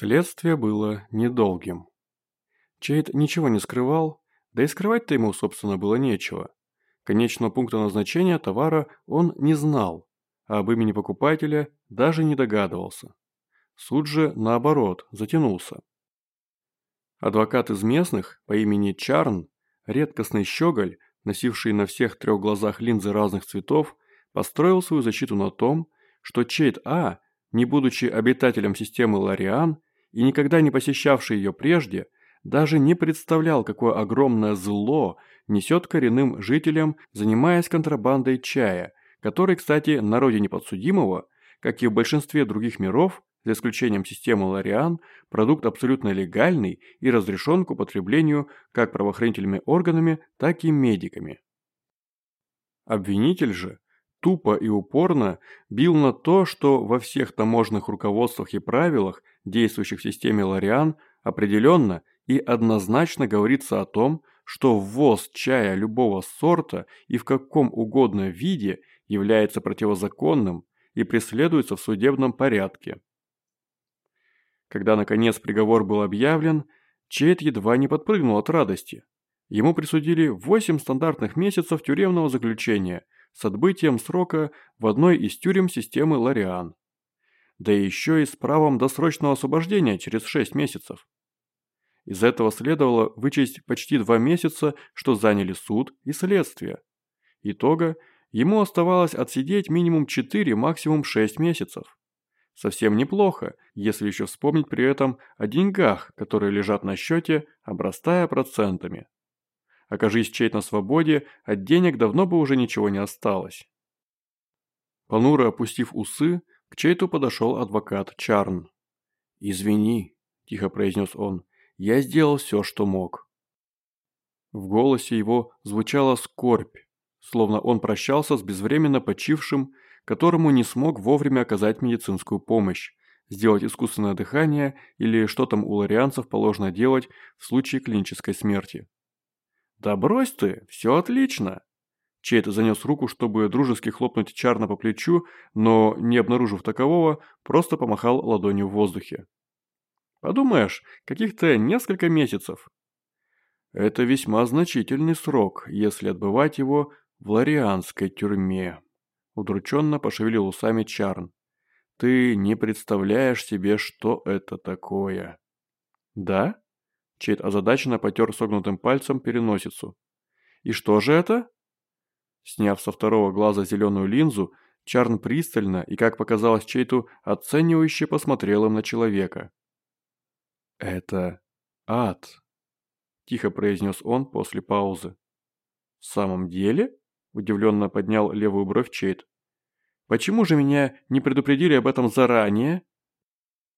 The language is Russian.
Следствие было недолгим. Чейд ничего не скрывал, да и скрывать-то ему, собственно, было нечего. Конечного пункта назначения товара он не знал, а об имени покупателя даже не догадывался. Суд же, наоборот, затянулся. Адвокат из местных по имени Чарн, редкостный щеголь, носивший на всех трех глазах линзы разных цветов, построил свою защиту на том, что Чейд А, не будучи обитателем системы Лариан и никогда не посещавший ее прежде, даже не представлял, какое огромное зло несет коренным жителям, занимаясь контрабандой чая, который, кстати, на родине подсудимого, как и в большинстве других миров, за исключением системы Лариан, продукт абсолютно легальный и разрешен к употреблению как правоохранительными органами, так и медиками. Обвинитель же тупо и упорно бил на то, что во всех таможенных руководствах и правилах, действующих в системе Лариан, определенно и однозначно говорится о том, что ввоз чая любого сорта и в каком угодно виде является противозаконным и преследуется в судебном порядке. Когда, наконец, приговор был объявлен, Чейд едва не подпрыгнул от радости. Ему присудили 8 стандартных месяцев тюремного заключения с отбытием срока в одной из тюрем системы Лариан. Да еще и с правом досрочного освобождения через 6 месяцев. Из этого следовало вычесть почти два месяца, что заняли суд и следствие. Итога ему оставалось отсидеть минимум 4, максимум 6 месяцев. Совсем неплохо, если еще вспомнить при этом о деньгах, которые лежат на счете, обрастая процентами. Окажись чейт на свободе, от денег давно бы уже ничего не осталось. Понуро опустив усы, к Чейту подошел адвокат Чарн. «Извини», – тихо произнес он, – «я сделал все, что мог». В голосе его звучала скорбь, словно он прощался с безвременно почившим которому не смог вовремя оказать медицинскую помощь, сделать искусственное дыхание или что там у ларианцев положено делать в случае клинической смерти. «Да брось ты, все отлично!» Чейт занес руку, чтобы дружески хлопнуть Чарна по плечу, но, не обнаружив такового, просто помахал ладонью в воздухе. «Подумаешь, каких-то несколько месяцев». Это весьма значительный срок, если отбывать его в ларианской тюрьме. Удрученно пошевелил усами Чарн. «Ты не представляешь себе, что это такое». «Да?» Чейд озадаченно потер согнутым пальцем переносицу. «И что же это?» Сняв со второго глаза зеленую линзу, Чарн пристально и, как показалось Чейту, оценивающе посмотрел им на человека. «Это ад», – тихо произнес он после паузы. «В самом деле?» Удивленно поднял левую бровь Чейд. «Почему же меня не предупредили об этом заранее?»